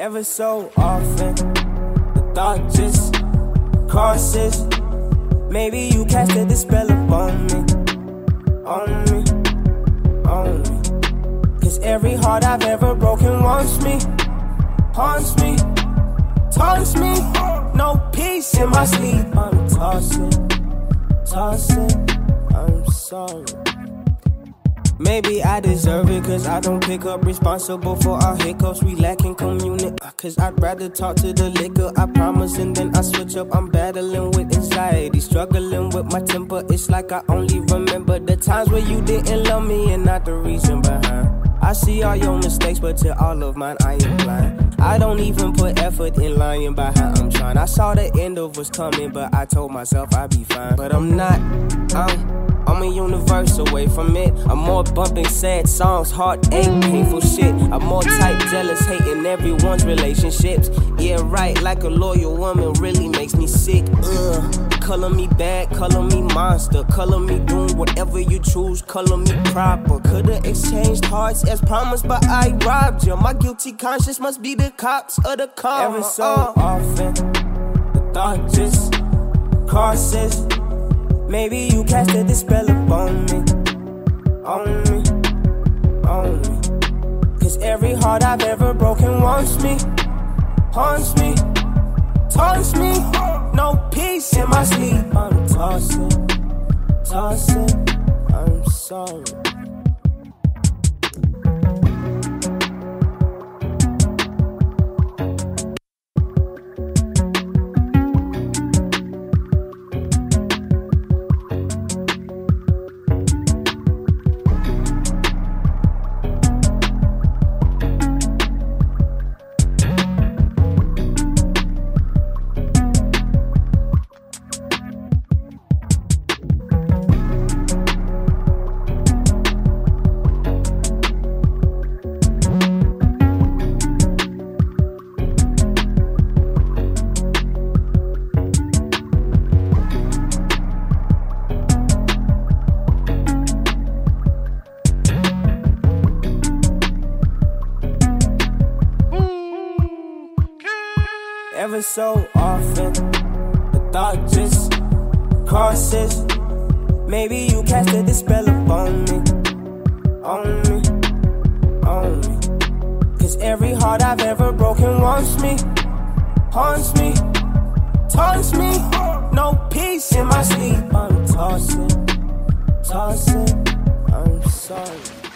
Ever so often, the thought just crosses. Maybe you casted the spell upon me, on me, on me. Cause every heart I've ever broken wants me, haunts me, taunts me. No peace in my sleep. I'm tossing, tossing. I'm sorry. Maybe I deserve it, cause I don't pick up responsible for our hiccups. We lacking community, cause I'd rather talk to the liquor. I promise, and then I switch up. I'm battling with anxiety, struggling with my temper. It's like I only remember the times where you didn't love me and not the reason behind. I see all your mistakes, but to all of mine, I am blind. I don't even put effort in lying about how I'm trying. I saw the end of what's coming, but I told myself I'd be fine. But I'm not, I'm. I'm a universe away from it. I'm more bumping sad songs, heartache, painful shit. I'm more tight, jealous, hating everyone's relationships. Yeah, right, like a loyal woman really makes me sick. Ugh. Color me bad, color me monster, color me doing whatever you choose, color me proper. Could've exchanged hearts as promised, but I robbed you. My guilty conscience must be the cops of the karma. Every so uh. often, the thought just crosses. Maybe you casted the spell upon me, on me, on me. Cause every heart I've ever broken wants me, haunts me, taunts me. No peace in my sleep. I'm tossing, tossing. I'm sorry. Ever so often, the thought just crosses. Maybe you casted a spell upon me, on me, on me. Cause every heart I've ever broken wants me, haunts me, taunts me. No peace in my sleep. I'm tossing, tossing. I'm sorry.